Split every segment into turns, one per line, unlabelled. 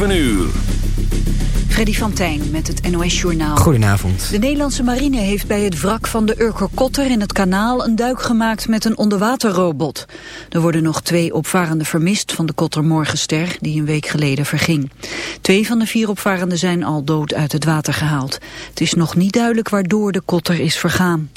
7 uur.
Freddy van Tijn met het NOS-journaal.
Goedenavond.
De Nederlandse marine heeft bij het wrak van de Urker Kotter in het kanaal... een duik gemaakt met een onderwaterrobot. Er worden nog twee opvarenden vermist van de Kotter Morgenster... die een week geleden verging. Twee van de vier opvarenden zijn al dood uit het water gehaald. Het is nog niet duidelijk waardoor de Kotter is vergaan.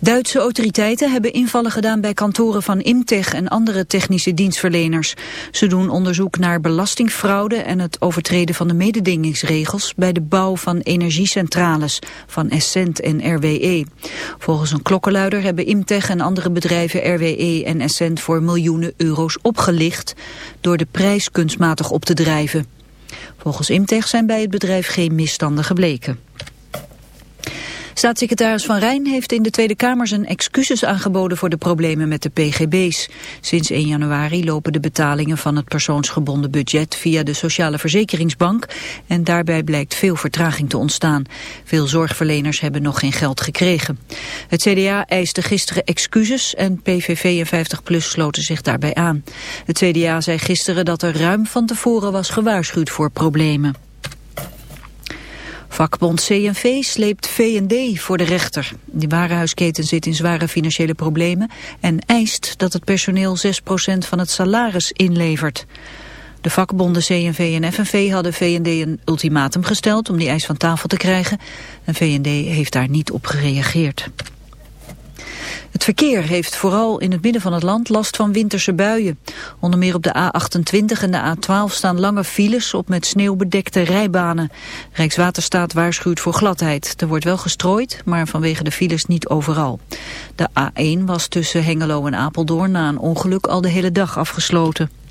Duitse autoriteiten hebben invallen gedaan bij kantoren van Imtech en andere technische dienstverleners. Ze doen onderzoek naar belastingfraude en het overtreden van de mededingingsregels bij de bouw van energiecentrales van Essent en RWE. Volgens een klokkenluider hebben Imtech en andere bedrijven RWE en Essent voor miljoenen euro's opgelicht door de prijs kunstmatig op te drijven. Volgens Imtech zijn bij het bedrijf geen misstanden gebleken. Staatssecretaris Van Rijn heeft in de Tweede Kamer zijn excuses aangeboden voor de problemen met de PGB's. Sinds 1 januari lopen de betalingen van het persoonsgebonden budget via de Sociale Verzekeringsbank en daarbij blijkt veel vertraging te ontstaan. Veel zorgverleners hebben nog geen geld gekregen. Het CDA eiste gisteren excuses en PVV en 50PLUS sloten zich daarbij aan. Het CDA zei gisteren dat er ruim van tevoren was gewaarschuwd voor problemen. Vakbond CNV sleept V&D voor de rechter. Die warenhuisketen zit in zware financiële problemen en eist dat het personeel 6% van het salaris inlevert. De vakbonden CNV en FNV hadden V&D een ultimatum gesteld om die eis van tafel te krijgen. En V&D heeft daar niet op gereageerd. Het verkeer heeft vooral in het midden van het land last van winterse buien. Onder meer op de A28 en de A12 staan lange files op met sneeuw bedekte rijbanen. Rijkswaterstaat waarschuwt voor gladheid. Er wordt wel gestrooid, maar vanwege de files niet overal. De A1 was tussen Hengelo en Apeldoorn na een ongeluk al de hele dag afgesloten.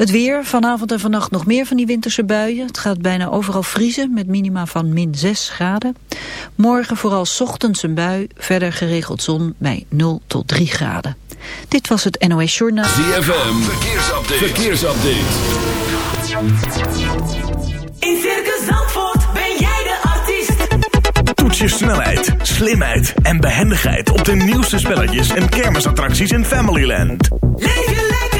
Het weer, vanavond en vannacht nog meer van die winterse buien. Het gaat bijna overal vriezen met minima van min 6 graden. Morgen vooral ochtends een bui, verder geregeld zon bij 0 tot 3 graden. Dit was het NOS Journaal.
ZFM, verkeersupdate. verkeersupdate.
In Circus Zandvoort ben jij de artiest.
Toets je snelheid, slimheid en behendigheid op de nieuwste spelletjes en kermisattracties in Familyland.
Leef je lekker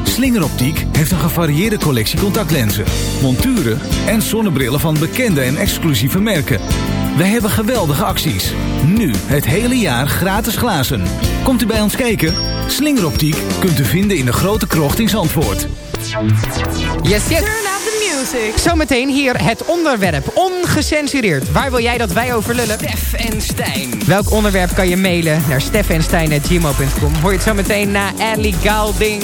Slingeroptiek heeft een gevarieerde collectie contactlenzen, monturen en zonnebrillen van bekende en exclusieve merken. Wij hebben geweldige acties. Nu het hele jaar gratis glazen. Komt u bij ons kijken? Slingeroptiek kunt u vinden in de grote krocht in Zandvoort.
Yes, yes.
Turn up the music.
Zometeen hier het onderwerp. Ongecensureerd. Waar wil jij dat wij over lullen?
Stef en Stijn.
Welk onderwerp kan je mailen naar steffenstein.gmail.com. Hoor je het zometeen na Ellie Goulding.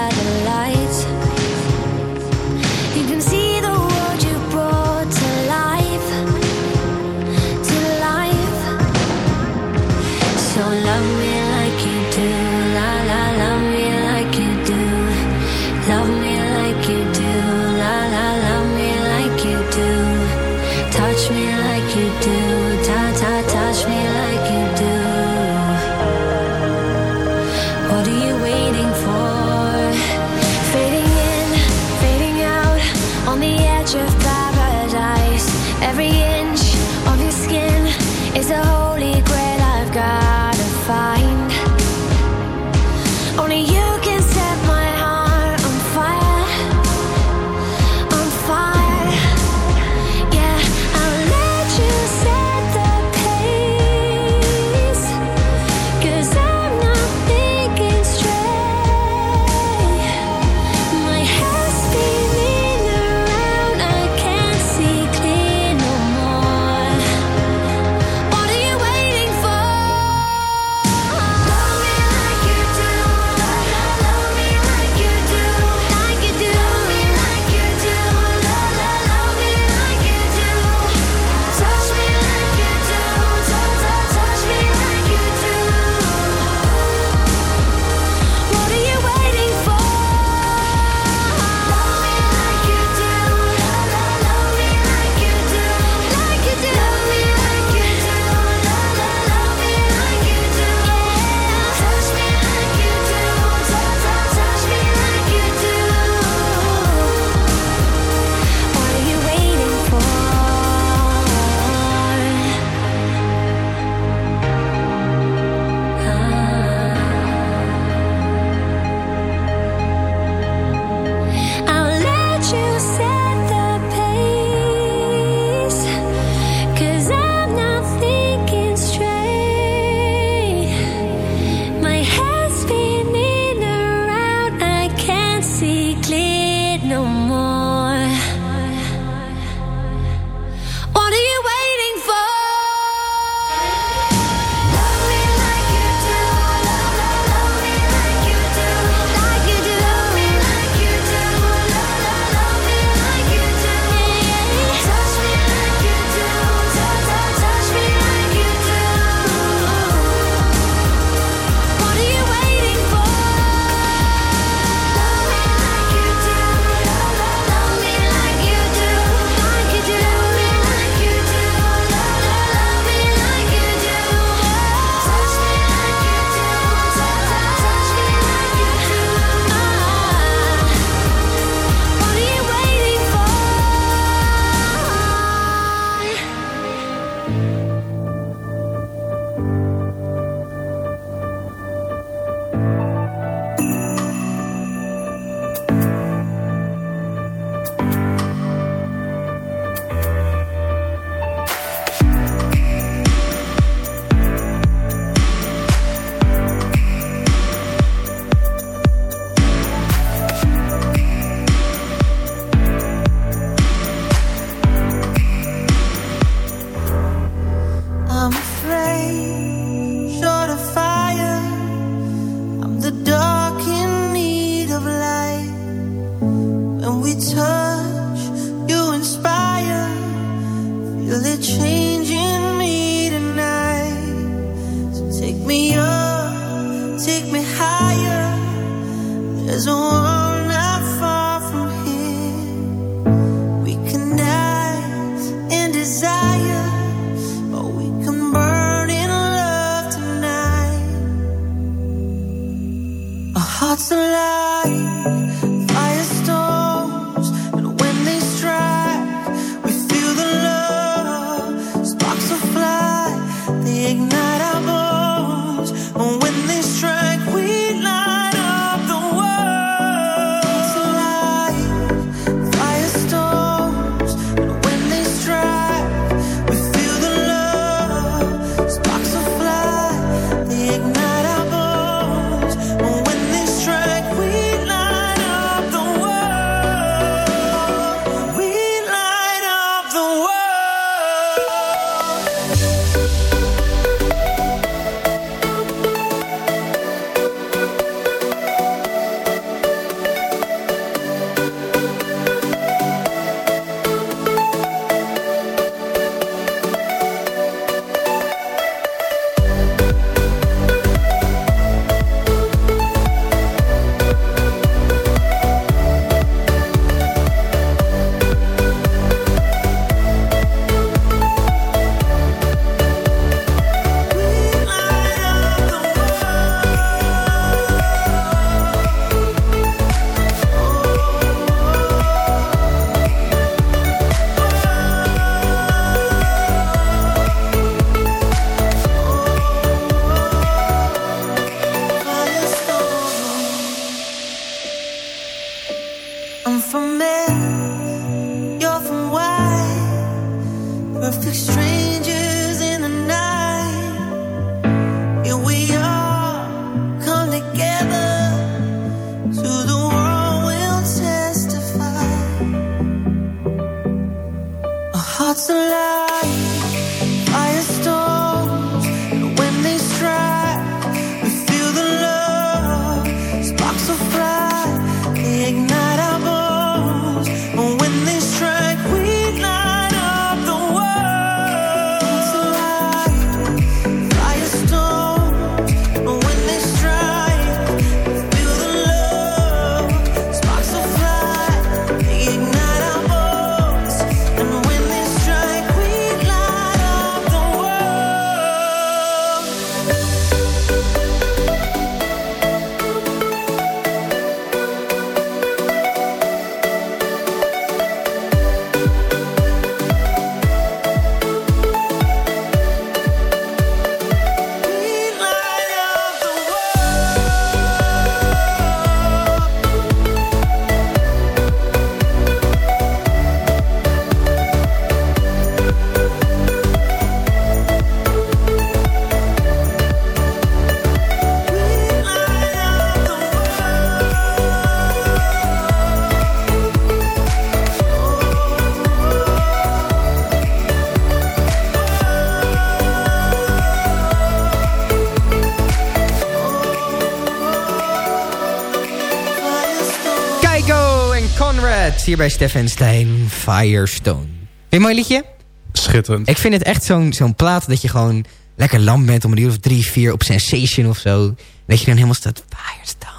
Hier bij Stefan Stein. Firestone. Vind je een mooi liedje?
Schitterend.
Ik vind het echt zo'n zo'n plaat dat je gewoon lekker lam bent om een uur of drie, vier op Sensation of zo. Dat je dan helemaal staat Firestone.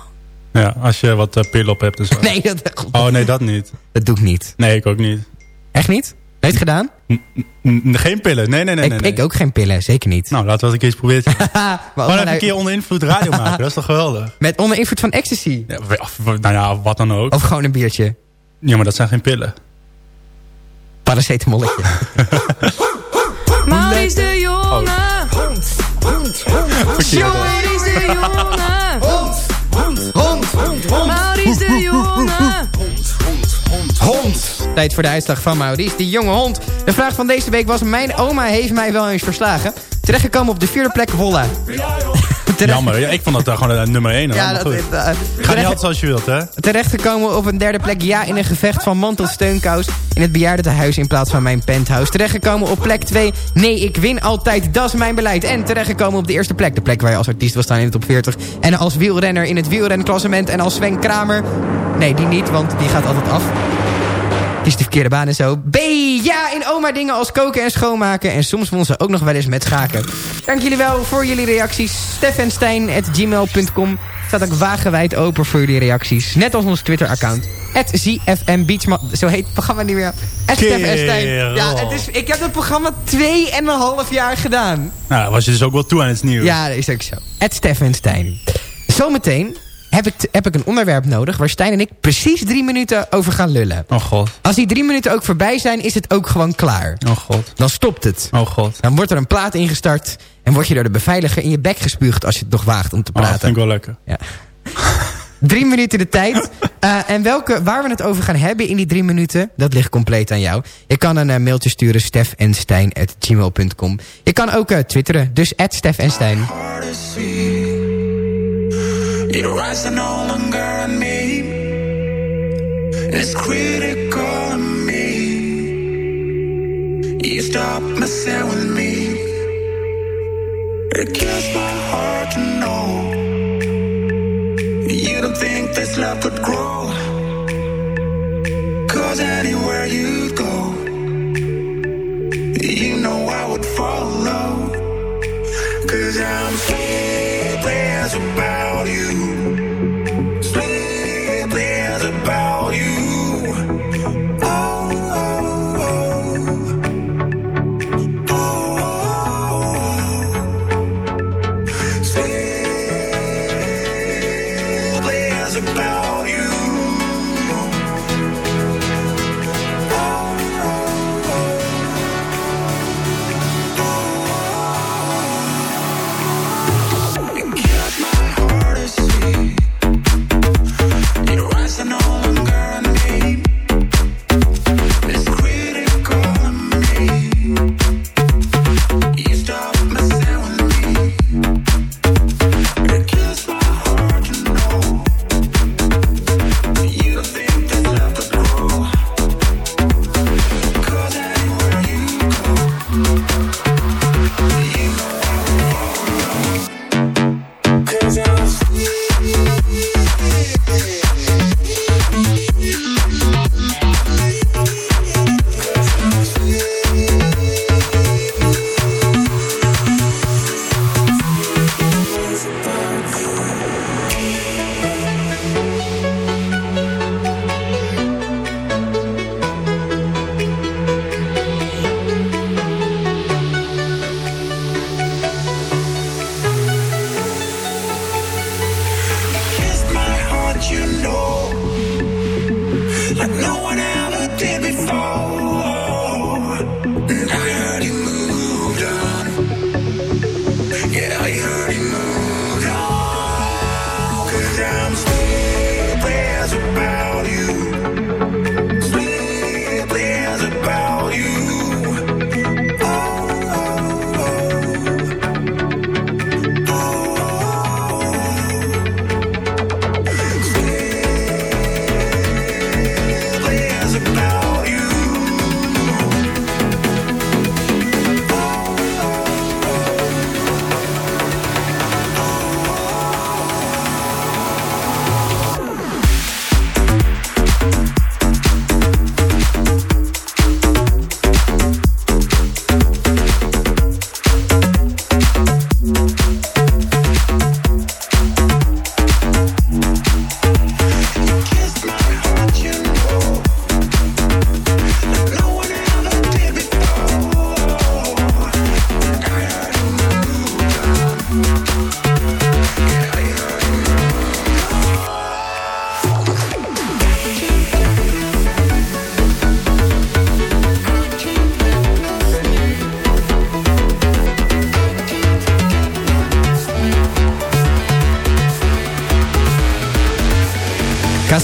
Ja, als je wat uh, pil op hebt en zo.
Nee, dat,
Oh nee, dat niet.
dat doe ik niet.
Nee, ik ook niet.
Echt niet? Heeft het gedaan?
Geen pillen. Nee, nee, nee.
ik,
nee, nee.
ik ook geen pillen, zeker niet.
Nou, laten we het eens proberen. Gewoon even een keer onder invloed radio maken. Dat is toch geweldig?
Met onder invloed van ecstasy.
Ja, nou ja, wat dan ook.
Of gewoon een biertje.
Ja, maar dat zijn geen pillen.
Paracetamolletje.
Maurice de Jonge. Maurice de Jonge. Maurice de Jonge.
Hond. Tijd voor de uitslag van Maurice, die jonge hond. De vraag van deze week was... Mijn oma heeft mij wel eens verslagen. Terechtgekomen op de vierde plek Holla. Terecht-
Jammer. Ja, ik vond dat daar gewoon uh, nummer 1.
Ja, dat is... uh,
Ga niet altijd zoals je wilt, hè?
Terechtgekomen op een derde plek ja in een gevecht van man tot steunkous... in het bejaardentehuis in plaats van mijn penthouse. Terechtgekomen op plek 2 nee ik win altijd, dat is mijn beleid. En terechtgekomen op de eerste plek. De plek waar je als artiest wil staan in de top 40. En als wielrenner in het wielrenklassement. En als Sven Kramer... Nee, die niet, want die gaat altijd af. Kies de verkeerde baan en zo. B, ja, in oma dingen als koken en schoonmaken. En soms won ze ook nog wel eens met schaken. Dank jullie wel voor jullie reacties. steffenstein.gmail.com staat ook wagenwijd open voor jullie reacties. Net als ons Twitter-account. Het ZFM Beachma... Zo heet het programma niet meer. Stijn. Ja, het is, ik heb dat programma 2,5 jaar gedaan.
Nou, was je dus ook wel toe aan het nieuws.
Ja, dat is ook zo. Het Stef en Stijn. Zometeen heb ik, heb ik een onderwerp nodig... waar Stijn en ik precies drie minuten over gaan lullen.
Oh god.
Als die drie minuten ook voorbij zijn, is het ook gewoon klaar.
Oh god.
Dan stopt het.
Oh god.
Dan wordt er een plaat ingestart... en word je door de beveiliger in je bek gespuugd... als je het nog waagt om te
Oh, dat
praten.
vind ik wel lekker.
Ja. Drie minuten de tijd. Eh, en welke, waar we het over gaan hebben in die drie minuten... dat ligt compleet aan jou. Je kan een eh, mailtje sturen stefenstein.gmail.com. Je kan ook eh, twitteren, dus Stef en
Your eyes no longer on me. It's critical of me. You stop messing with me. It kills my heart to know. You don't think this love could grow. Cause anywhere you go, you know I would follow. Cause I'm sleepless about about you.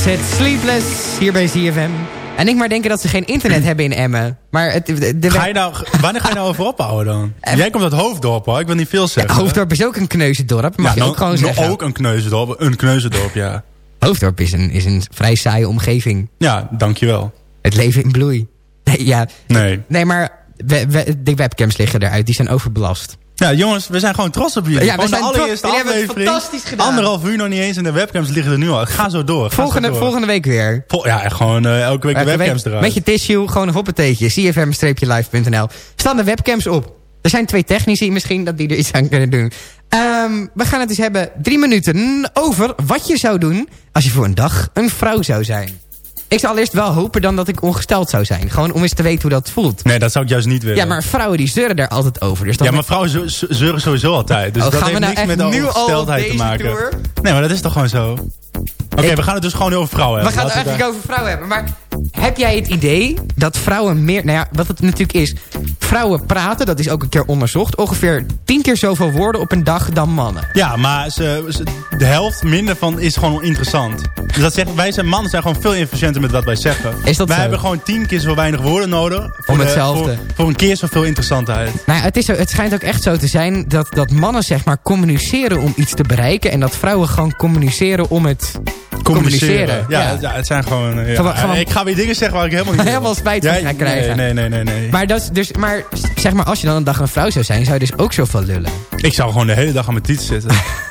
Cassette Sleepless, hier bij ZFM. En ik maar denken dat ze geen internet hebben in Emmen. Maar het, de, de
Ga je nou, wanneer ga je nou over ophouden dan? Jij komt uit Hoofddorp hoor, ik wil niet veel zeggen.
Hoofddorp is ook een kneuzendorp, mag
ja,
je
nou,
ook gewoon
nou,
zeggen.
ook een kneuzendorp, een kneuzendorp, ja.
Hoofddorp is een, is een vrij saaie omgeving.
Ja, dankjewel.
Het leven in bloei. Nee, ja.
Nee.
Nee, maar we, we- de webcams liggen eruit. Die zijn overbelast.
Ja, jongens, we zijn gewoon trots op jullie.
Ja, we zijn
de
trots.
allereerste
Jullie hebben het fantastisch gedaan.
Anderhalf uur nog niet eens en de webcams liggen er nu al. Ga zo door. Ga
Volgende,
zo door.
volgende week weer.
Vol- ja, gewoon eh, elke week de webcams
week
eruit.
Met je tissue, gewoon een hoppeteetje. cfm-live.nl. Staan de webcams op. Er zijn twee technici misschien dat die er iets aan kunnen doen. Ehm, we gaan het dus hebben drie minuten over wat je zou doen... als je voor een dag een vrouw zou zijn. Ik zou allereerst wel hopen dan dat ik ongesteld zou zijn. Gewoon om eens te weten hoe dat voelt.
Nee, dat zou ik juist niet willen.
Ja, maar vrouwen die zeuren daar altijd over. Dus dan
Ja, maar vrouwen ze- ze- zeuren sowieso altijd. Dus
Oh,
dat
we
heeft
nou
niks met ongesteldheid te maken.
tour?
Nee, maar dat is toch gewoon zo? Oké,
Ik-
we gaan het dus gewoon over vrouwen
We
hebben.
gaan het eigenlijk over vrouwen hebben. Maar heb jij het idee dat vrouwen meer... Nou ja, wat het natuurlijk is. Vrouwen praten, dat is ook een keer onderzocht. Ongeveer tien keer zoveel woorden op een dag dan mannen.
Ja, maar ze, ze- de helft minder van is gewoon interessant. Dus dat zegt, wij zijn mannen zijn gewoon veel efficiënter met wat wij zeggen.
Is dat
wij
zo?
hebben gewoon tien keer zo weinig woorden nodig. Voor
Om
de-
hetzelfde.
Voor, voor een keer zoveel interessantheid.
Nou ja, het, is zo, het schijnt ook echt zo te zijn dat, dat mannen zeg maar communiceren om iets te bereiken. En dat vrouwen gewoon communiceren om het communiceren.
Ja,
Ja.
ja. het zijn gewoon... ja.
Gewoon- gewoon-
ik ga weer dingen zeggen waar ik helemaal niet.
Helemaal spijt van ga krijgen.
Nee, nee, nee, nee. nee.
Maar, dat is dus, maar zeg maar, als je dan een dag een vrouw zou zijn, zou je dus ook zoveel lullen.
Ik zou gewoon de hele dag aan mijn tiet zitten.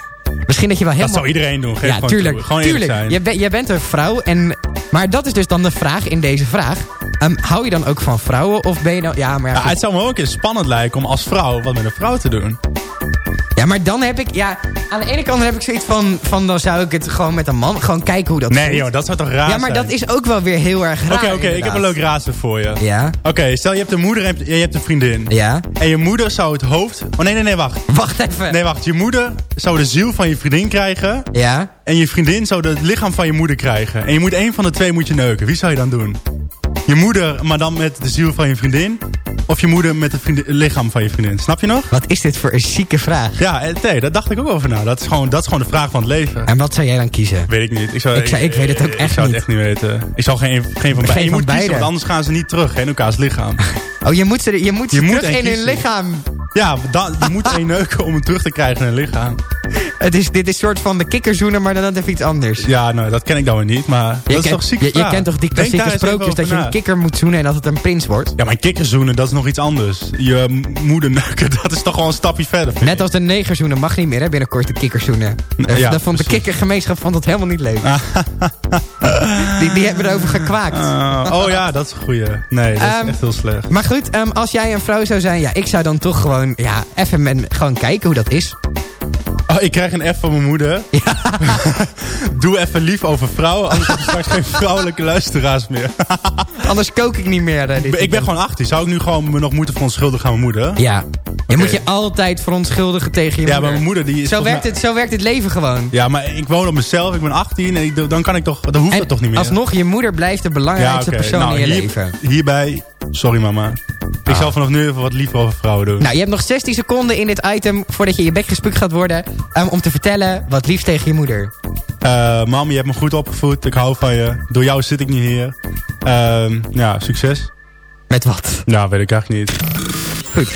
Misschien dat je wel helemaal...
Dat zou iedereen doen. Geef
ja,
gewoon
tuurlijk.
toe. Gewoon eerlijk
tuurlijk.
zijn.
Je, ben- je bent een vrouw en... Maar dat is dus dan de vraag in deze vraag. Ehm, hou je dan ook van vrouwen of ben je dan... Ja, maar, ja,
Ja,
goed.
het zou me ook eens spannend lijken om als vrouw wat met een vrouw te doen.
Ja, maar dan heb ik... Ja, aan de ene kant heb ik zoiets van... van dan zou ik het gewoon met een man... Gewoon kijken hoe dat
Nee
voelt.
joh, dat zou toch raar
Ja, maar
zijn?
dat is ook wel weer heel erg raar.
Oké, oké, ik heb een leuk raadsel voor je.
Ja,
Oké, stel je hebt een moeder en je hebt een vriendin.
ja.
En je moeder zou het hoofd... Oh nee, nee, nee, wacht.
Wacht even.
Nee, wacht. Je moeder zou de ziel van je vriendin krijgen.
Ja.
En je vriendin zou het lichaam van je moeder krijgen. En je moet één van de twee moet je neuken. Wie zou je dan doen? Je moeder, maar dan met de ziel van je vriendin? Of je moeder met het vriendin- lichaam van je vriendin? Snap je nog?
Wat is dit voor een zieke vraag?
Ja, eh, nee, daar dacht ik ook over na. Dat is gewoon, dat is gewoon de vraag van het leven.
En wat zou jij dan kiezen?
Weet ik niet. Ik, zou,
Ik zou- ik weet het ook echt
Ik zou
niet.
het echt niet weten. Ik zou geen, geen van beide.
Geen
Je moet kiezen, want anders gaan ze niet terug in elkaars lichaam.
Oh, je moet ze, je moet ze
Je moet
terug in hun lichaam.
Ja, dan, je moet één neuken om hem terug te krijgen in hun lichaam.
Het is, dit is soort van de kikkerzoenen, maar dan net even iets anders.
Ja, nou, dat ken ik dan weer niet, maar dat
je
is
kent,
toch ziek
je, je kent toch die klassieke sprookjes dat je een kikker moet zoenen en dat het een prins wordt?
Ja, maar een kikkerzoenen, dat is nog iets anders. Je moeder neuken, dat is toch gewoon een stapje verder.
Net als de negerzoenen mag niet meer, hè, binnenkort de kikkerzoenen.
Ja,
dat vond de kikkergemeenschap vond dat helemaal niet leuk. die, die hebben erover gekwaakt.
Ah, oh ja, dat is een goeie. Nee, dat is
Ehm,
echt heel slecht.
Maar goed, ehm, als jij een vrouw zou zijn, ja, ik zou dan toch gewoon, ja, even men, gewoon kijken hoe dat is.
Oh, ik krijg een F van mijn moeder. Doe even lief over vrouwen, anders heb je straks geen vrouwelijke luisteraars meer.
Anders kook ik niet meer. dit
ik ben gewoon 18. Zou ik nu gewoon me nog moeten verontschuldigen aan mijn moeder?
Ja, je moet je altijd verontschuldigen tegen je
Ja,
moeder.
maar mijn moeder die is
Zo werkt,
mij-
het, zo werkt het leven gewoon.
Ja, maar ik woon op mezelf, ik ben 18 en ik, dan kan ik toch, dan hoeft
En
dat toch niet meer?
alsnog, je moeder blijft de
ja,
belangrijkste persoon
Nou,
in je
hier-
leven.
Hierbij, sorry mama. Ik zal vanaf nu even wat liever over vrouwen doen.
Nou, je hebt nog 16 seconden in dit item voordat je je bek gespukt gaat worden... ehm, om te vertellen wat lief tegen je moeder.
Eh, mam, je hebt me goed opgevoed. Ik hou van je. Door jou zit ik niet hier. Ehm, ja, succes.
Met wat?
Nou, weet ik eigenlijk niet.
Goed.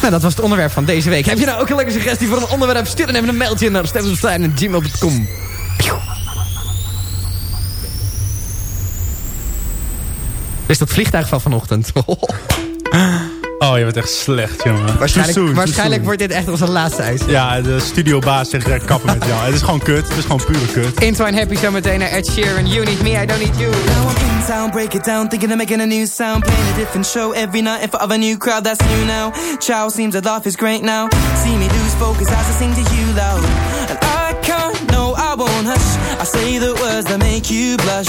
Nou, dat was het onderwerp van deze week. Heb je nou ook een leuke suggestie voor een onderwerp? Stuur dan even een mailtje naar stemmenstein.gmail.com is dat vliegtuig van vanochtend.
Oh, je bent echt slecht, jongen.
waarschijnlijk
soon,
waarschijnlijk wordt dit echt onze laatste uit.
Ja, de studiobaas zegt direct kappen met jou. Het is gewoon kut. Het is gewoon pure kut.
Intwine Happy zometeen naar Ed Sheeran. You need me, I don't need you.
Now I'm in town, break it down, thinking of making a new sound, playing a different show every night in front of a new crowd that's new now. Chow seems to laugh is great now. See me lose focus as I sing to you loud, and I can't, no, I won't hush. I say the words that make you blush.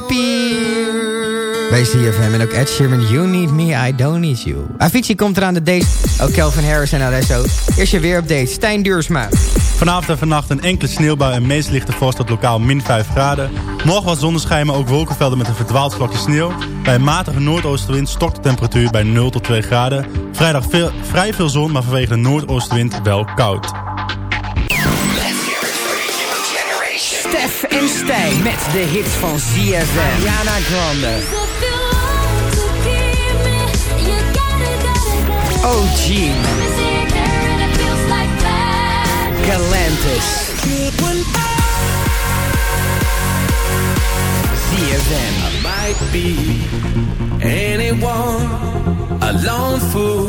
happy.
Bij CFM en ook Ed Sheeran, You Need Me, I Don't Need You. Avicii komt eraan de date, ook Calvin Harris en Alesso. Eerst je weerupdate, Stijn Duursma.
Vanavond en vannacht een enkele sneeuwbui en meest lichte vorst tot lokaal min 5 graden. Morgen wat zonneschijn, maar ook wolkenvelden met een verdwaald vlakje sneeuw. Bij een matige noordoostenwind stokt de temperatuur bij 0 tot 2 graden. Vrijdag veel, vrij veel zon, maar vanwege de noordoostenwind wel koud.
En Stijn met de hits van ZFM. Ariana Grande. OG. Galantis. ZFM.
I might be anyone, a lone fool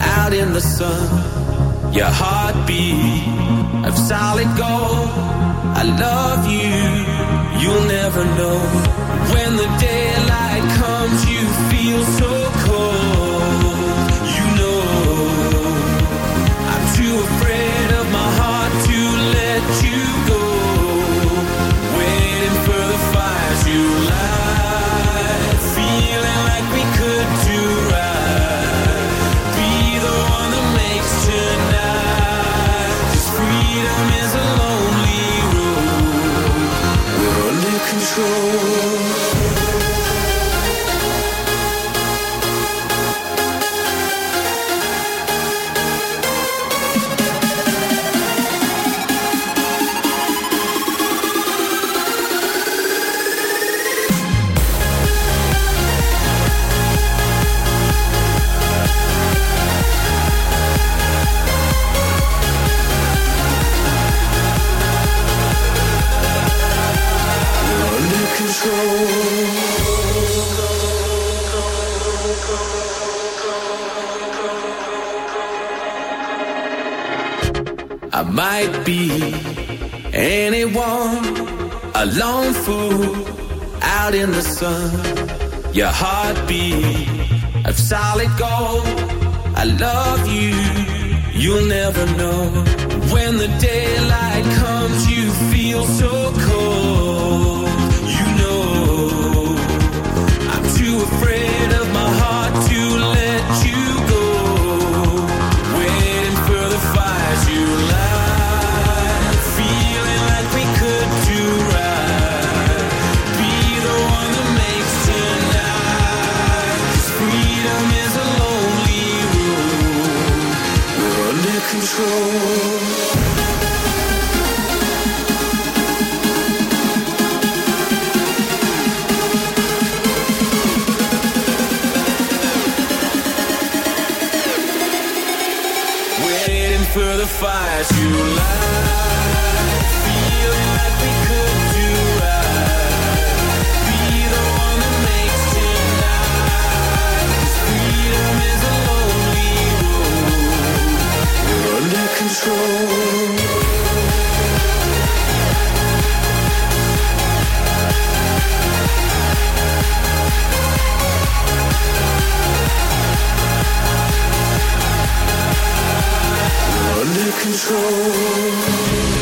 out in the sun. Your heartbeat of solid gold. I love you, you'll never know. When the daylight comes, you feel so sun. Your heartbeat of solid gold. I love you, you'll never know. When the daylight comes, you feel so Waiting for the fire to light. Like we could do right. Be the one that makes freedom is a road. We're under control.
control.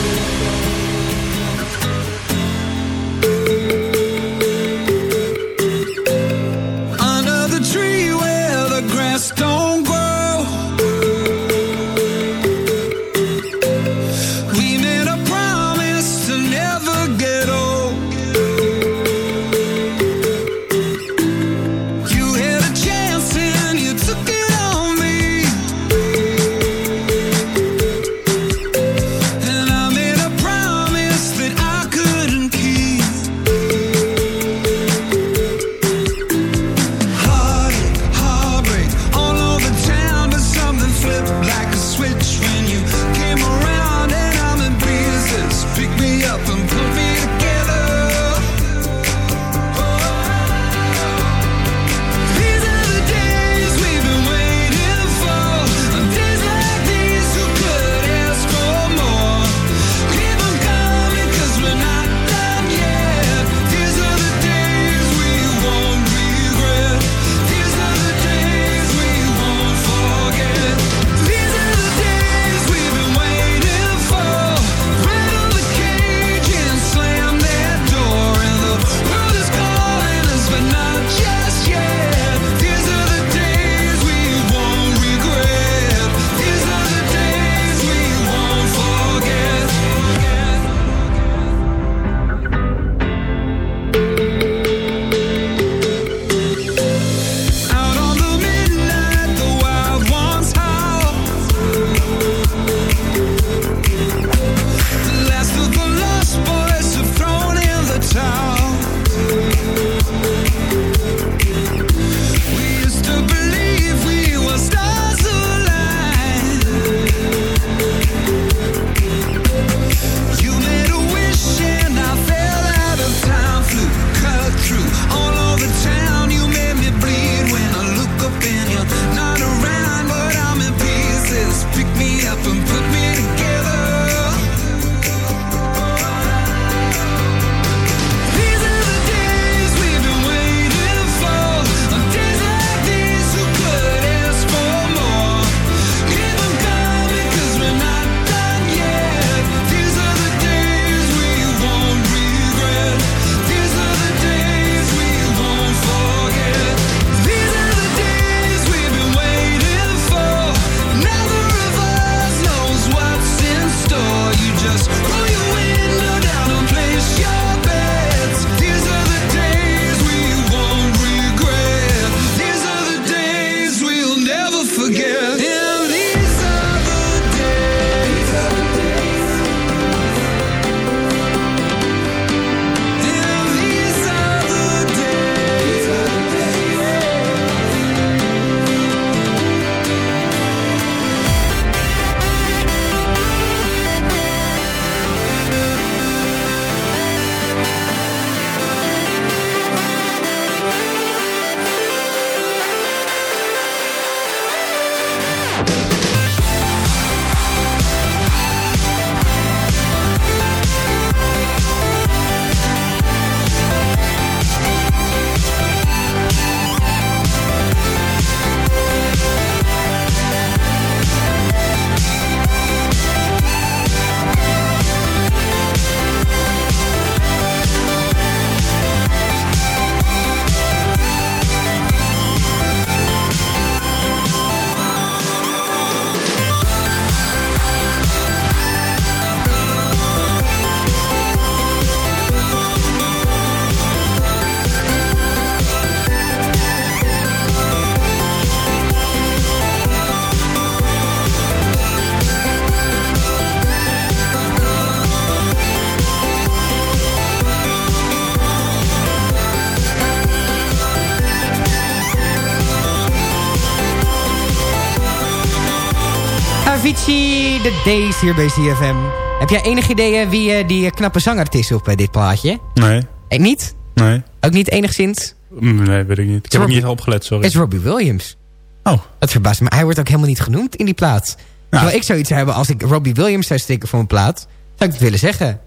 Days hier bij CFM. Heb jij enig idee eh, wie eh, die knappe zanger is op eh, dit plaatje?
Nee.
Eh, niet?
Nee.
Ook niet enigszins?
Mm, Nee, weet ik niet. Ik heb niet opgelet, sorry.
Het is Robbie Williams.
Oh.
Dat verbaast me. Hij wordt ook helemaal niet genoemd in die plaat. Terwijl ik zoiets hebben als ik Robbie Williams zou stikken voor een plaat. Zou ik het willen zeggen.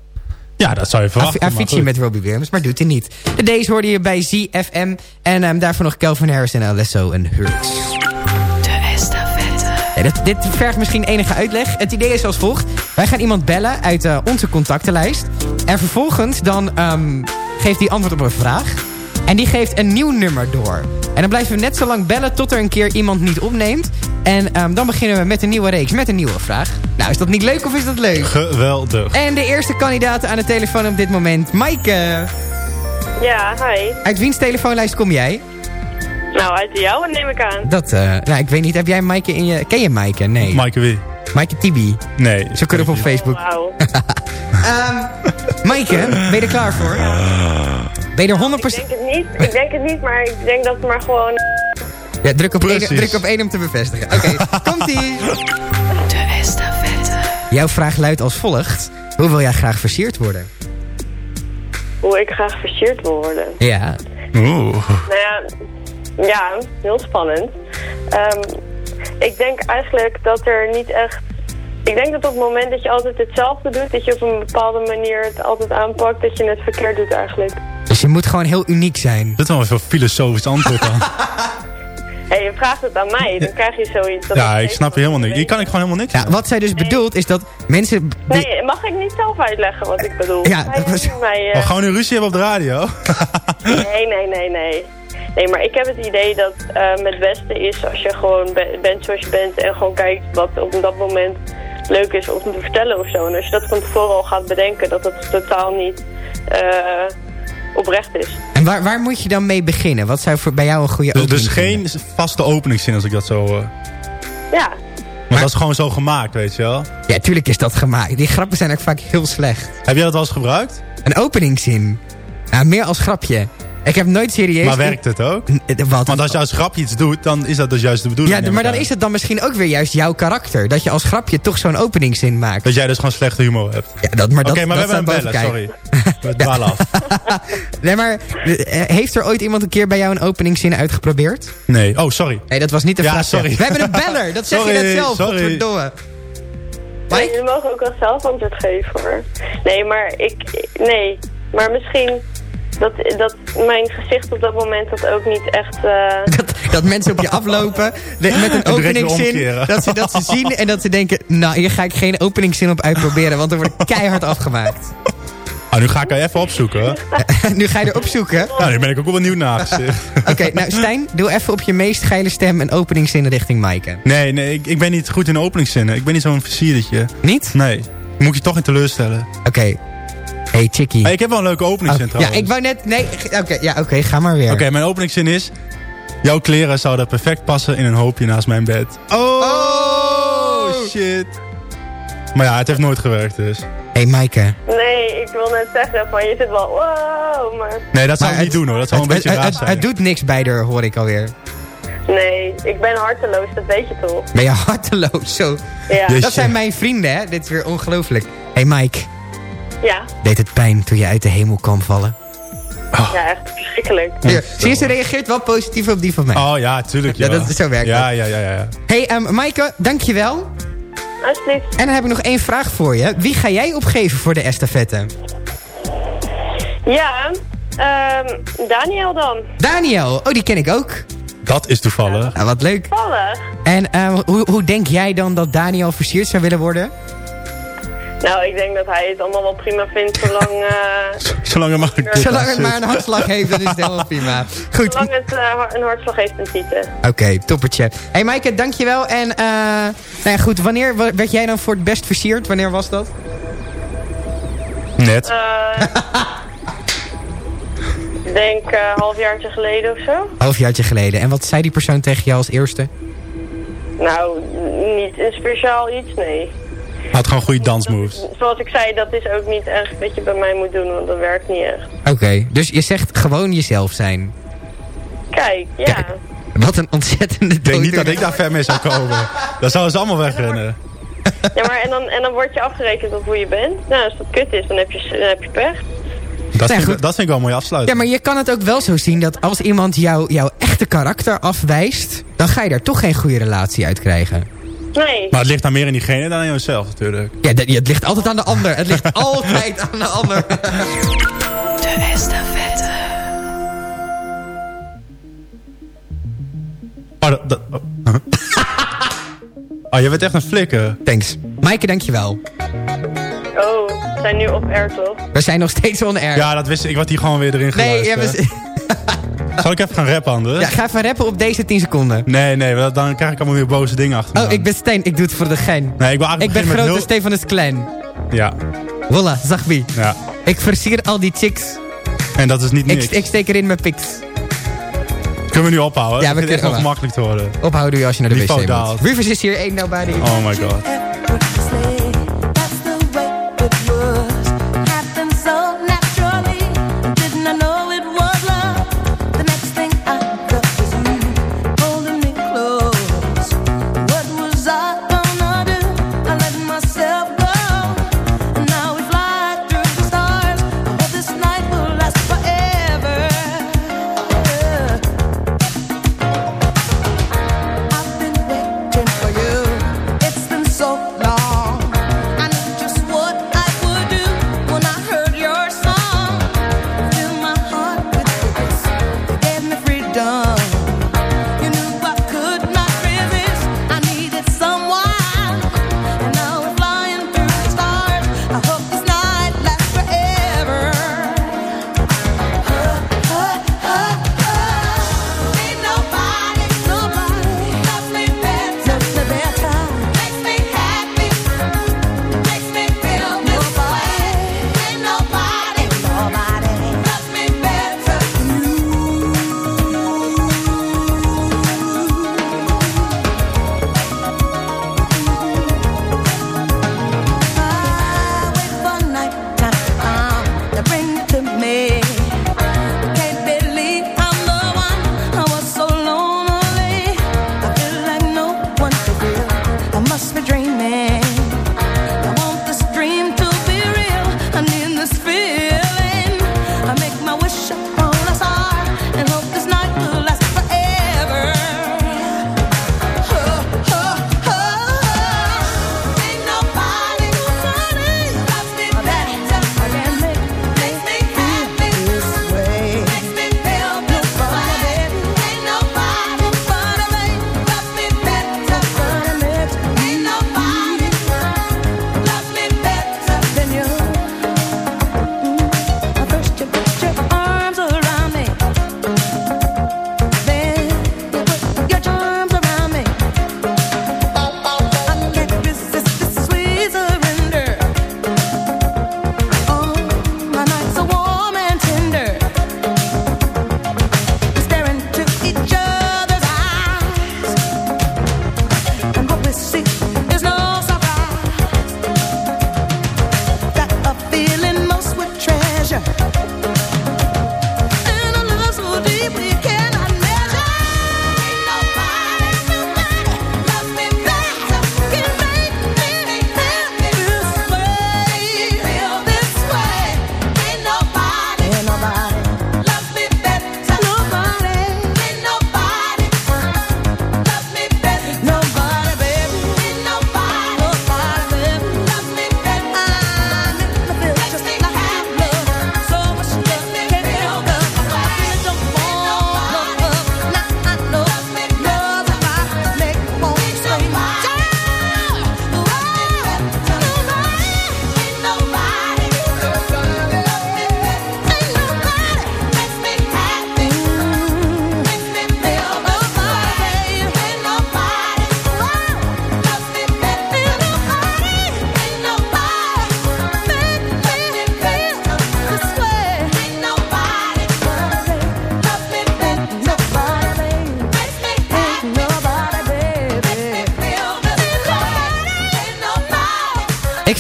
Ja, dat zou je verwachten.
Avicii met Robbie Williams, maar doet hij niet. De Days hoorde je bij ZFM. En ehm, daarvoor nog Calvin Harris en Alesso en Hurts. Dit, dit vergt misschien enige uitleg. Het idee is als volgt. Wij gaan iemand bellen uit eh, onze contactenlijst. En vervolgens dan ehm, geeft hij antwoord op een vraag. En die geeft een nieuw nummer door. En dan blijven we net zo lang bellen tot er een keer iemand niet opneemt. En ehm, dan beginnen we met een nieuwe reeks, met een nieuwe vraag. Nou, is dat niet leuk of is dat leuk?
Geweldig.
En de eerste kandidaat aan de telefoon op dit moment, Maaike.
Ja, hi.
Uit wiens telefoonlijst kom jij?
Nou, uit de jouwe neem ik aan.
Dat, eh, nou, ik weet niet. Heb jij Maaike in je... Ken je Maaike? Nee.
Maaike wie?
Maaike Tibi.
Nee.
Zoek haar op op Facebook.
Wauw.
Ehm Maaike, ben je er klaar voor? Ben je er 100%...
Ik denk het niet, ik denk het niet, maar ik denk dat het maar gewoon...
Ja, druk op, één, druk op één om te bevestigen. Oké, komt-ie.
De estafette.
Jouw vraag luidt als volgt. Hoe wil jij graag versierd worden?
Hoe ik graag versierd wil worden.
Ja.
Oeh.
Nou ja, ja heel spannend. Ehm, ik denk eigenlijk dat er niet echt... Ik denk dat op het moment dat je altijd hetzelfde doet... dat je op een bepaalde manier het altijd aanpakt... dat je het verkeerd doet eigenlijk.
Dus je moet gewoon heel uniek zijn.
Dit is wel een veel filosofisch antwoord dan.
Hé, je vraagt het aan mij, dan krijg je zoiets. dat
ja,
ik
snap je helemaal niks. Hier kan ik gewoon helemaal niks
Ja, wat zij dus bedoelt is dat mensen... die-
Nee, mag ik niet zelf uitleggen wat ik bedoel?
Ja, dat was-
mij, eh,
Oh, gewoon een ruzie hebben op de radio.
Nee, nee, nee, nee. Nee, maar ik heb het idee dat ehm het beste is als je gewoon be- bent zoals je bent en gewoon kijkt wat op dat moment leuk is om te vertellen of zo. En als je dat van tevoren al gaat bedenken, dat het totaal niet eh, oprecht is.
En waar, waar moet je dan mee beginnen? Wat zou voor bij jou een goede
Dus,
opening
dus
vinden?
geen vaste openingszin als ik dat zo... eh
Ja,
want dat is gewoon zo gemaakt, weet je wel.
Ja, tuurlijk is dat gemaakt. Die grappen zijn ook vaak heel slecht.
Heb jij dat wel eens gebruikt?
Een openingszin. Ja, meer als grapje. Ik heb nooit serieus...
Maar werkt het ook?
Wat?
Want als je als grapje iets doet, dan is dat dus juist de bedoeling.
Ja, maar dan is het dan misschien ook weer juist jouw karakter. Dat je als grapje toch zo'n openingszin maakt.
Dat jij dus gewoon slechte humor hebt.
Ja, dat, maar
Oké,
dat,
maar
dat
we hebben een bellen, sorry. We dwalen af.
Nee, maar eh, heeft er ooit iemand een keer bij jou een openingszin uitgeprobeerd?
Nee, oh sorry.
Nee, dat was niet de
Ja,
vraag.
sorry.
We hebben een beller, dat zeg je
Sorry,
net zelf.
sorry.
Godverdomme.
nee, jullie mogen ook wel zelf antwoord geven hoor. Nee, maar ik... Nee, maar misschien dat, dat mijn gezicht op dat moment dat ook niet echt... eh,
Dat, dat mensen op je aflopen met een openingszin. Dat ze, dat ze zien en dat ze denken... Nou, hier ga ik geen openingszin op uitproberen. Want er wordt keihard afgemaakt.
Ah, nu ga ik er even opzoeken.
nu ga je er opzoeken.
Nou, nu ben ik ook wel benieuwd naar. gezicht.
Oké, nou Stijn, doe even op je meest geile stem een openingszin richting Maaike.
Nee, nee, ik, ik ben niet goed in openingszinnen. Ik ben niet zo'n versierdertje.
Niet?
Nee, moet je toch in teleurstellen.
Oké. Hey, chickie.
Hey, ik heb wel een leuke openingszin
Oh, ja,
trouwens.
ik wou net... Nee, oké, ja, oké, ga maar weer.
Oké, mijn openingszin is... Jouw kleren zouden perfect passen in een hoopje naast mijn bed. Oh, shit. Maar ja, het heeft nooit gewerkt dus.
Hey Maaike.
nee, ik wil net zeggen van je zit wel... Wow, maar...
Nee, dat zou ik niet doen hoor. Dat zou
het,
een beetje
het,
raar
het,
zijn.
het doet niks bij haar, hoor ik alweer.
Nee, ik ben harteloos, dat weet je toch?
Ben je harteloos zo?
Ja.
Dat zijn mijn vrienden, hè? Dit is weer ongelooflijk. Hey Mike,
ja,
deed het pijn toen je uit de hemel kwam vallen?
ja echt verschrikkelijk.
Zie je, ze reageert wel positief op die van mij.
Oh ja, tuurlijk. Ja,
Ja, dat is zo werkt
Ja,
dat.
ja, ja, ja.
Hey, um, Maaike, dankjewel.
Alsjeblieft.
En dan heb ik nog één vraag voor je. Wie ga jij opgeven voor de estafette?
Ja, ehm, Daniel dan.
Daniel, oh die ken ik ook.
Dat is toevallig.
Nou, wat leuk.
Toevallig.
En ehm, hoe, hoe denk jij dan dat Daniel versierd zou willen worden?
Nou, ik denk dat hij het allemaal wel prima vindt, zolang, eh,
Zolang maar een
het maar een hartslag heeft, dan is het helemaal prima. Goed,
zolang het eh, een hartslag heeft in tieten.
Oké, toppertje. Hey Maaike, dankjewel. En eh nou ja, goed, wanneer wa- werd jij dan voor het best versierd? Wanneer was dat?
Net.
Eh, Ik denk eh, een halfjaartje geleden of zo.
Halfjaartje geleden. En wat zei die persoon tegen jou als eerste?
Nou, niet een speciaal iets, nee.
Had gewoon goede dansmoves.
Zoals ik zei, dat is ook niet echt wat je bij mij moet doen, want dat werkt niet echt.
Oké, dus je zegt gewoon jezelf zijn.
Kijk, ja.
Kijk. Wat een ontzettende
Ik denk niet dat ik daar ver mee zou komen. Dan zouden ze allemaal wegrennen.
ja, maar en dan, en dan word je afgerekend op hoe je bent. Nou, als dat kut is, dan heb je, dan heb je pech.
Dat,
Ja,
vind, dat vind ik wel een mooie afsluiting.
Ja, maar je kan het ook wel zo zien dat als iemand jou, jouw echte karakter afwijst... dan ga je daar toch geen goede relatie uit krijgen.
Nee.
Maar het ligt dan meer in diegene dan in jezelf natuurlijk.
Ja, dat- het ligt altijd aan de ander. Het ligt altijd aan de ander.
De estafette.
Oh, dat, dat- oh. Huh? oh, je bent echt een flikker.
Thanks. Maaike, dankjewel.
Oh, we zijn nu op air toch?
We zijn nog steeds on air.
Ja, dat wist ik. Ik was hier gewoon weer erin
nee, ja,
geluisterd.
we-
Zal ik even gaan rappen anders?
ja, ga even rappen op deze 10 seconden.
Nee, nee, want dan krijg ik allemaal weer boze dingen achter me
Oh,
aan.
ik ben Steen. Ik doe het voor de gen.
Nee, ik wil eigenlijk
Ik ben grote
heel-
Stefanus Klein.
Ja,
Walla, zagbi.
ja.
Ik versier al die chicks.
En dat is niet niks.
Ik, ik steek erin mijn pics.
Kunnen we nu ophouden?
Ja, we
kunnen echt nog makkelijk te horen.
Ophouden doe je als je naar de
Niveau
wc
daalt.
moet. Rivers is hier, ain't nobody.
Oh my god.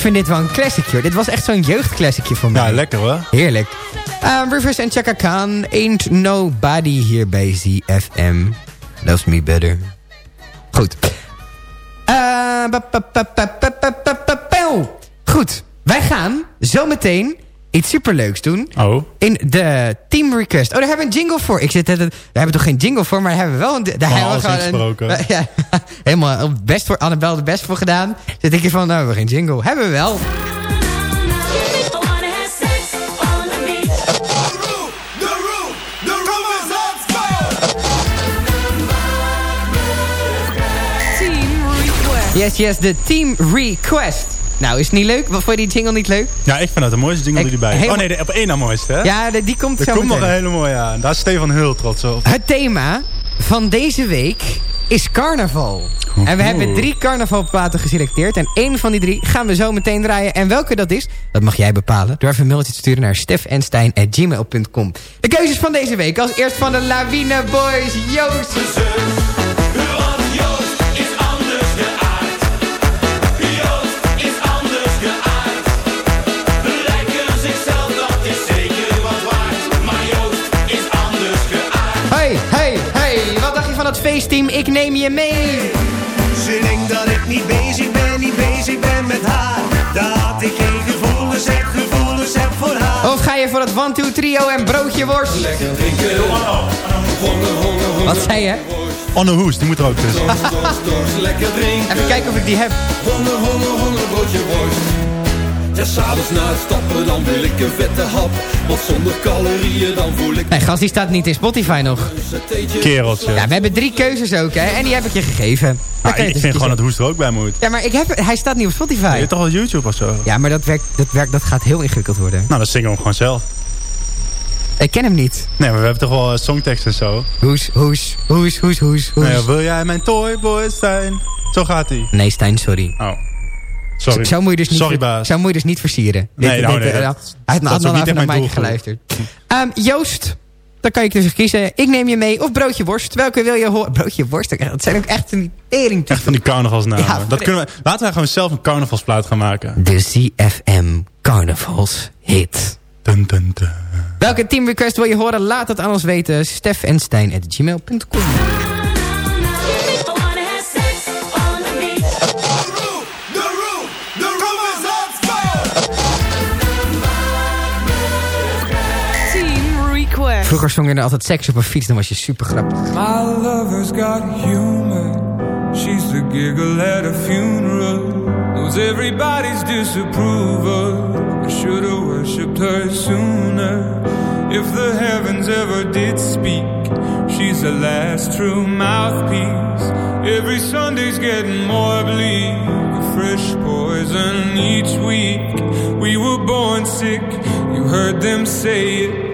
vind dit wel een classic, joh. Dit was echt zo'n jeugdclassicje voor mij.
Ja, lekker hoor.
Heerlijk. Um, Rivers en Chaka Khan, Ain't Nobody hier bij ZFM. Loves me better. Goed. Uh, Goed, wij gaan zometeen iets superleuks doen.
Oh.
In de team request. Oh, daar hebben we een jingle voor. Ik zit net, daar hebben we toch geen jingle voor, maar daar hebben we wel een... Daar hebben we gewoon. Een, ja, helemaal best voor Annabel de best voor gedaan. Zit ik hier van, nou, we hebben geen jingle. Hebben we wel.
Team Request.
Yes, yes, de team request. Nou, is het niet leuk? Vond je die jingle niet leuk?
Ja, ik vind dat de mooiste jingle
Ik-
die erbij is. Oh nee, de, op één na mooiste, hè?
Ja, de- die komt
Er
zo
komt nog een hele mooie aan. Daar is Stefan heel trots op.
Het thema van deze week is carnaval. En we hebben drie carnavalplaten geselecteerd. En één van die drie gaan we zo meteen draaien. En welke dat is, dat mag jij bepalen. Door even een mailtje te sturen naar stefenstein.gmail.com. De keuzes van deze week. Als eerst van de Lawine Boys, Joost. Feestteam? Ik neem je mee.
Ze denkt dat ik niet bezig ben, niet bezig ben met haar. Dat ik geen gevoelens heb, gevoelens heb voor haar.
Of ga je voor het one, two, trio en broodje worst?
Lekker drinken.
Wat zei je?
Onno Hoes, die moet er ook tussen.
Even kijken of ik die heb.
Honger, honger, honger, broodje worst. Ja, s'avonds na het stappen, dan wil ik een vette hap. Want zonder calorieën, dan voel ik
Nee, gast, die staat niet in Spotify nog.
Kereltje.
Ja, we hebben drie keuzes ook, hè. En die heb ik je gegeven.
Ah,
je
ik
dus
vind gewoon dat Hoes er ook bij moet.
Ja, maar ik heb, hij staat niet op
Je
Spotify.
hebt toch wel YouTube of zo?
Ja, maar dat, werkt, dat, werkt, dat gaat heel ingewikkeld worden.
Nou, dan zingen we hem gewoon zelf.
Ik ken hem niet.
Nee, maar we hebben toch wel eh, songteksten en zo.
Hoes, hoes, hoes, hoes, hoes, hoes.
Nee, wil jij mijn toyboy zijn? Zo gaat hij.
Nee, Stijn, sorry.
Oh. Sorry.
Zo moet je dus niet,
Sorry, baas.
Zo moet je dus niet versieren.
Nee, nou, nee,
eh,
dat-
hij
niet
even naar mij geluisterd. Ehm, Joost, dan kan je dus kiezen. Ik neem je mee of broodje worst. Welke wil je horen? Broodje worst, dat zijn ook echt een tering.
Echt van die carnavalsnamen.
Ja,
dat kunnen we, laten wij gewoon zelf een carnavalsplaat gaan maken.
De ZFM Carnavals Hit.
Dun, dun, dun.
Welke team request wil je horen? Laat het aan ons weten. Stef en Stijn at gmail.com. Vroeger zong altijd seks op een fiets, dan was je super grappig.
My lover's got humor. She's the giggle at a funeral. Knows everybody's disapproval. I should worshipped her sooner. If the heavens ever did speak, she's the last true mouthpiece. Every Sunday's getting more bleak. A fresh poison each week. We were born sick, you heard them say it.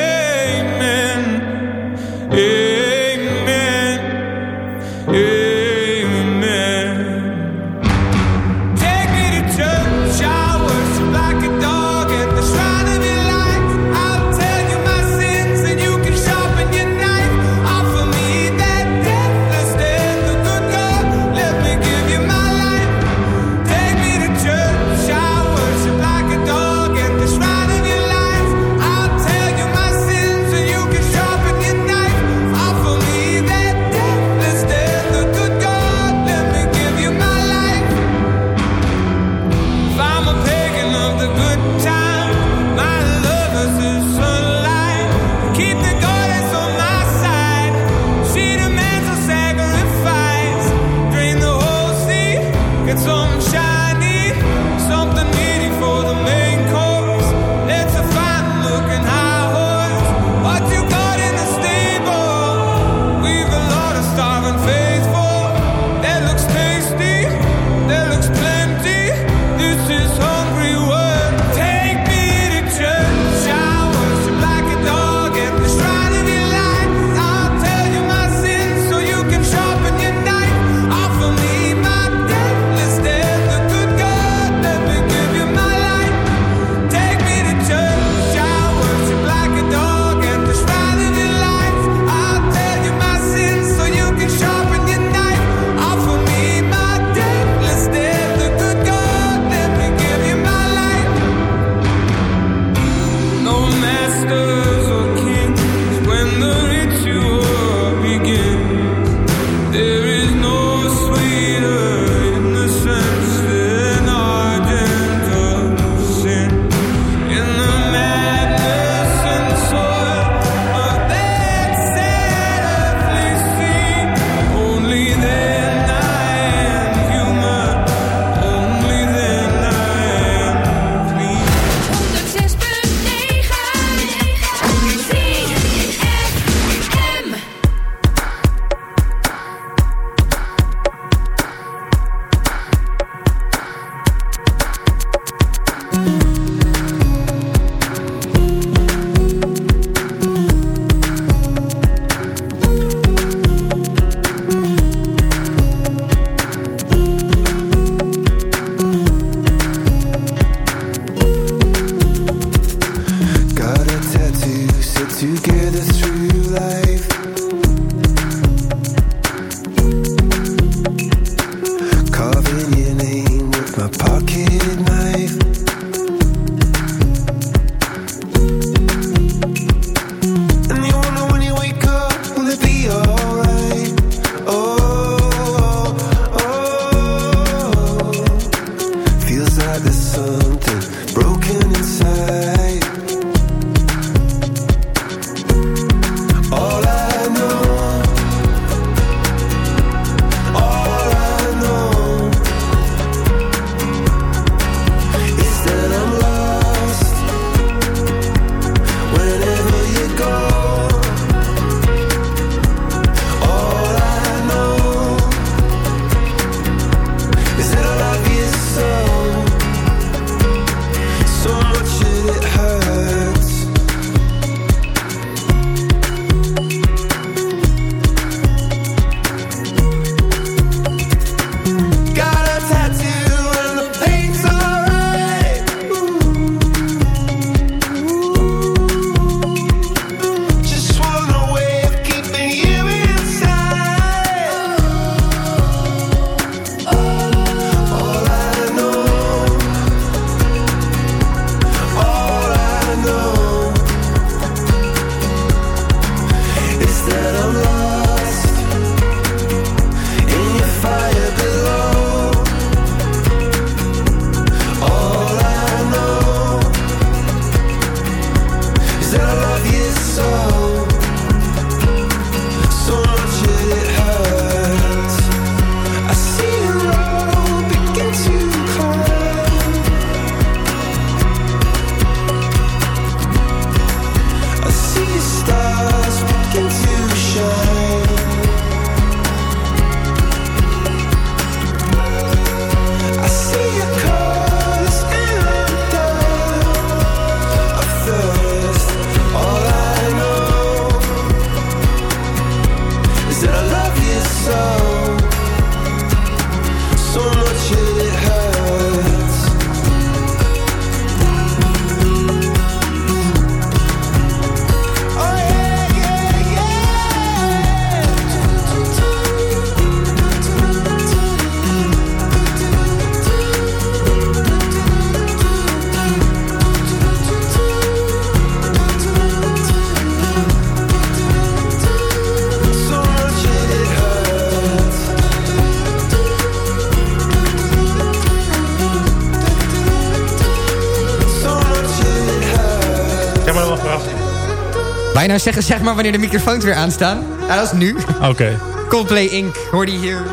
Nou zeggen, zeg maar wanneer de microfoons weer aanstaan. Ja, dat is nu.
Oké.
Coldplay Inc. hoorde je hier.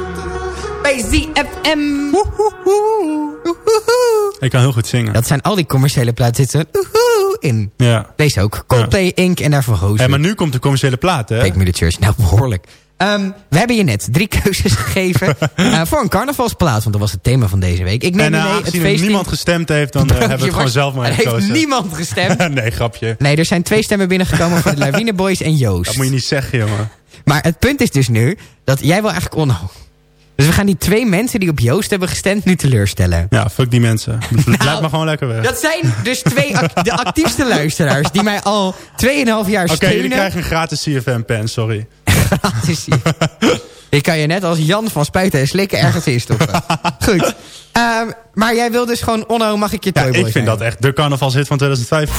Bij ZFM.
Ik kan heel goed zingen.
Dat zijn al die commerciële platen zitten in.
Ja.
Deze ook. Coldplay Inc. en daarvoor Hozen.
Maar nu komt de commerciële plaat, hè?
Take me church. Nou, behoorlijk. Ehm, we hebben je net drie keuzes gegeven eh, voor een carnavalsplaat. Want dat was het thema van deze week. Ik neem
en
je
uh,
mee het
niemand gestemd heeft, dan eh, hebben we het gewoon
was-
zelf maar
Er heeft
gekozen.
niemand gestemd.
nee, grapje.
Nee, er zijn twee stemmen binnengekomen voor de Lawine Boys en Joost.
Dat moet je niet zeggen, jongen.
Maar het punt is dus nu dat jij wil eigenlijk onno. Dus we gaan die twee mensen die op Joost hebben gestemd nu teleurstellen.
Ja, fuck die mensen. Blijf maar gewoon lekker weg.
Dat zijn dus twee de actiefste luisteraars die mij al 2,5 jaar
Oké, jullie
steunen.
krijgen een gratis CFM-pen, sorry.
Gratis. Ik kan je net als Jan van Spuiten en Slikken ergens instoppen. Goed. Ehm, maar jij wil dus gewoon, Onno, mag ik je
Ja, ik vind
zijn?
dat echt de carnavalshit van 2005.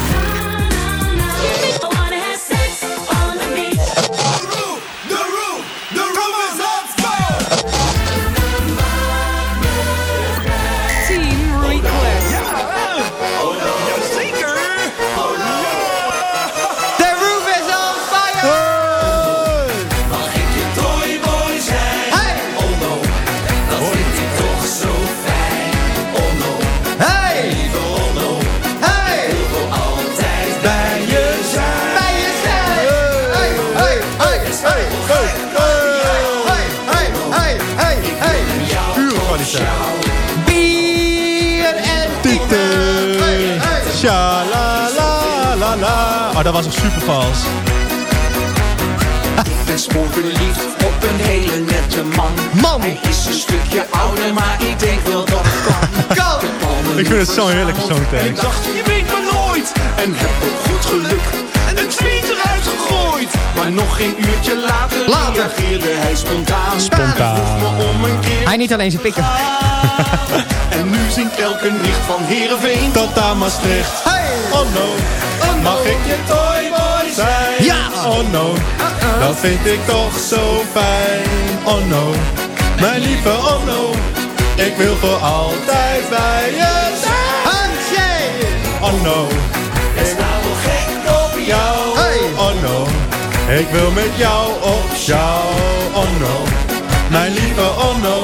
Dat
was echt super vals.
Ik ben spoorverliefd op een hele nette man.
Man!
Hij is een stukje ouder, maar ik denk wel dat het kan.
Kan!
Ik vind het zo'n heerlijke
En ik
songtekst.
dacht, je weet maar nooit. En heb op goed geluk een tweet eruit gegooid. Maar nog geen uurtje later,
Later.
reageerde hij spontaan.
Spontaan.
Vroeg me om een keer.
Hij niet alleen zijn pikken.
En nu zingt elke nicht van Heerenveen.
Tot aan Maastricht. Oh no. Mag ik je toyboy zijn?
Ja.
Oh no. Dat vind ik toch zo fijn. Oh no. Mijn lieve oh no. Ik wil voor altijd bij je zijn.
Hansje!
Oh no. Ik sta wel gek op jou.
Hey.
Oh no. Ik wil met jou op jou. Oh no. Mijn lieve oh no.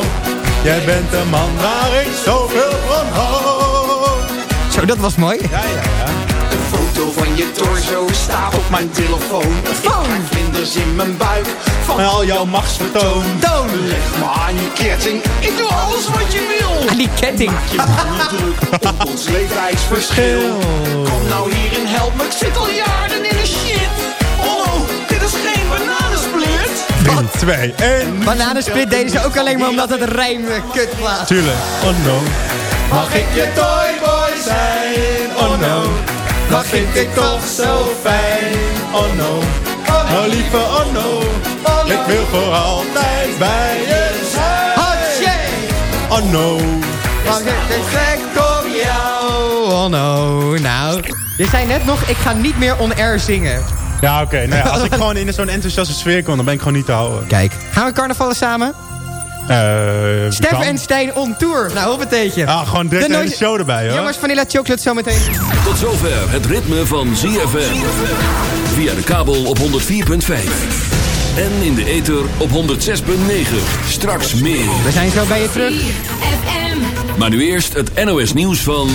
Jij bent de man waar ik zoveel van hou.
Zo, dat was mooi.
Ja, ja, ja.
Een foto van je torso staat op mijn telefoon. Ik krijg vlinders in mijn buik van
En al jouw machtsvertoon.
Toon!
Leg me aan je ketting, ik doe alles wat je wil.
Aan die ketting.
Maak je druk op ons leeftijdsverschil. Kom nou hier en help me, ik zit al jaren in de shit. Bananensplit.
3, 2, 1.
Bananensplit deden ze ook alleen maar omdat het rijmde. Kut was.
Tuurlijk. Oh no. Mag ik je toyboy zijn? Oh no. Dat vind ik toch zo fijn. Oh no. Oh lieve oh no. Ik wil voor altijd bij je zijn. Oh no.
Mag ik het gek op jou? Oh no, nou. Je zei net nog, ik ga niet meer on-air zingen.
Ja, oké. Nou ja, als ik gewoon in zo'n enthousiaste sfeer kom, dan ben ik gewoon niet te houden.
Kijk. Gaan we carnavallen samen?
Eh,
Stef
kan.
en Stijn on tour. Nou, hoppateetje.
Ah, gewoon direct
De nooit-
show erbij, hoor.
Jongens, Vanilla Chocolate zometeen.
Tot zover het ritme van ZFM. Via de kabel op 104.5. En in de ether op 106.9. Straks meer.
We zijn zo bij je terug.
Maar nu eerst het NOS nieuws van...